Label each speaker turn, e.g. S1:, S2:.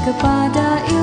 S1: kepada ilmu